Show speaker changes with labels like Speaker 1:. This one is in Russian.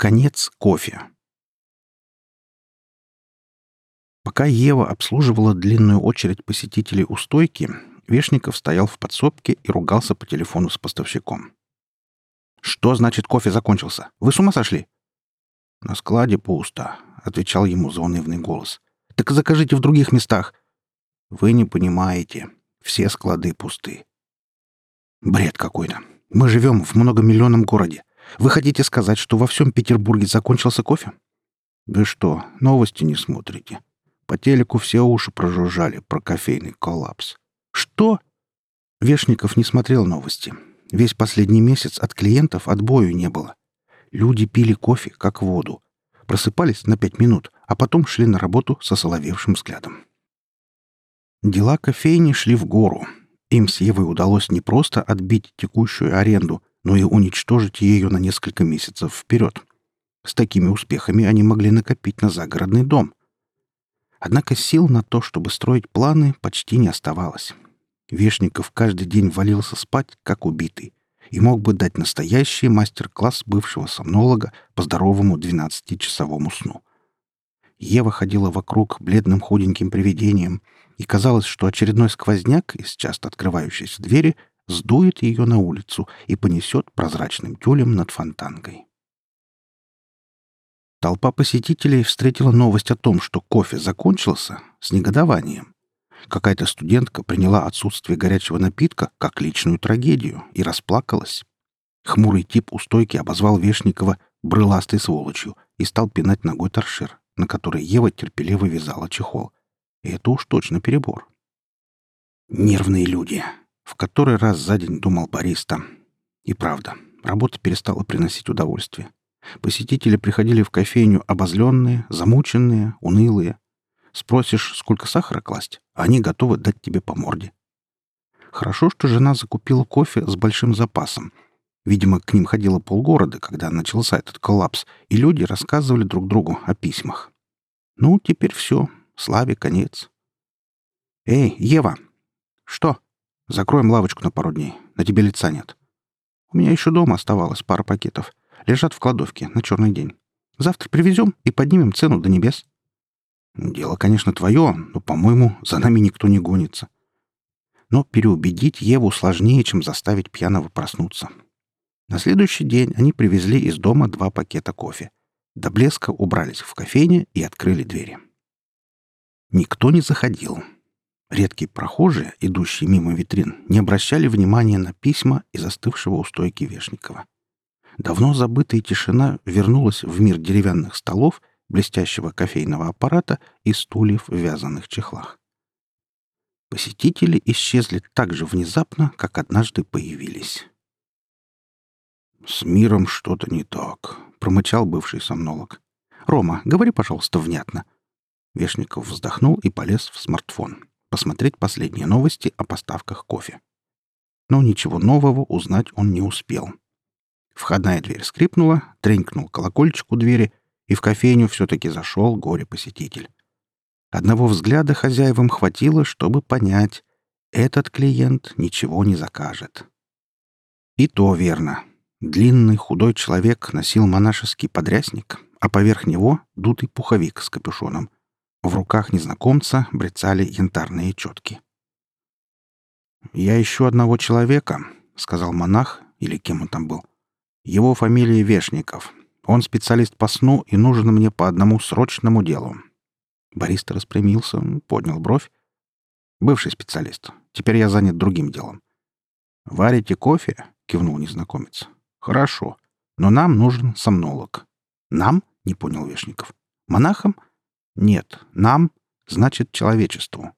Speaker 1: Конец кофе. Пока Ева обслуживала длинную очередь посетителей у стойки, Вешников стоял в подсобке и ругался по телефону с поставщиком. «Что значит кофе закончился? Вы с ума сошли?» «На складе пусто», — отвечал ему заунывный голос. «Так закажите в других местах». «Вы не понимаете. Все склады пусты». «Бред какой-то. Мы живем в многомиллионном городе. Вы хотите сказать, что во всем Петербурге закончился кофе? Вы что, новости не смотрите? По телеку все уши прожужжали про кофейный коллапс. Что? Вешников не смотрел новости. Весь последний месяц от клиентов отбою не было. Люди пили кофе, как воду. Просыпались на пять минут, а потом шли на работу со соловевшим взглядом. Дела кофейни шли в гору. Им с Евой удалось не просто отбить текущую аренду, но и уничтожить ее на несколько месяцев вперед. С такими успехами они могли накопить на загородный дом. Однако сил на то, чтобы строить планы, почти не оставалось. Вешников каждый день валился спать, как убитый, и мог бы дать настоящий мастер-класс бывшего сомнолога по здоровому 12-часовому сну. Ева ходила вокруг бледным худеньким привидением, и казалось, что очередной сквозняк из часто открывающейся двери сдует ее на улицу и понесет прозрачным тюлем над фонтанкой. Толпа посетителей встретила новость о том, что кофе закончился, с негодованием. Какая-то студентка приняла отсутствие горячего напитка как личную трагедию и расплакалась. Хмурый тип у стойки обозвал Вешникова брыластой сволочью и стал пинать ногой торшер, на который Ева терпеливо вязала чехол. И это уж точно перебор. Нервные люди, в который раз за день думал бариста. И правда, работа перестала приносить удовольствие. Посетители приходили в кофейню обозленные, замученные, унылые. Спросишь, сколько сахара класть, а они готовы дать тебе по морде. Хорошо, что жена закупила кофе с большим запасом. Видимо, к ним ходило полгорода, когда начался этот коллапс, и люди рассказывали друг другу о письмах. Ну, теперь все. Славе конец. «Эй, Ева!» «Что?» Закроем лавочку на пару дней. На тебе лица нет. У меня еще дома оставалось пара пакетов. Лежат в кладовке на черный день. Завтра привезем и поднимем цену до небес. Дело, конечно, твое, но, по-моему, за нами никто не гонится. Но переубедить Еву сложнее, чем заставить пьяного проснуться. На следующий день они привезли из дома два пакета кофе. До блеска убрались в кофейне и открыли двери. Никто не заходил. Редкие прохожие, идущие мимо витрин, не обращали внимания на письма и застывшего у стойки Вешникова. Давно забытая тишина вернулась в мир деревянных столов, блестящего кофейного аппарата и стульев в вязаных чехлах. Посетители исчезли так же внезапно, как однажды появились. «С миром что-то не так», — промычал бывший сомнолог. «Рома, говори, пожалуйста, внятно». Вешников вздохнул и полез в смартфон посмотреть последние новости о поставках кофе. Но ничего нового узнать он не успел. Входная дверь скрипнула, тренькнул колокольчик у двери, и в кофейню все-таки зашел горе-посетитель. Одного взгляда хозяевам хватило, чтобы понять, этот клиент ничего не закажет. И то верно. Длинный худой человек носил монашеский подрясник, а поверх него — дутый пуховик с капюшоном — в руках незнакомца брецали янтарные четки. «Я ищу одного человека», — сказал монах, или кем он там был. «Его фамилия Вешников. Он специалист по сну и нужен мне по одному срочному делу». Бориста распрямился, поднял бровь. «Бывший специалист. Теперь я занят другим делом». «Варите кофе?» — кивнул незнакомец. «Хорошо. Но нам нужен сомнолог». «Нам?» — не понял Вешников. «Монахам?» Нет, нам значит человечеству.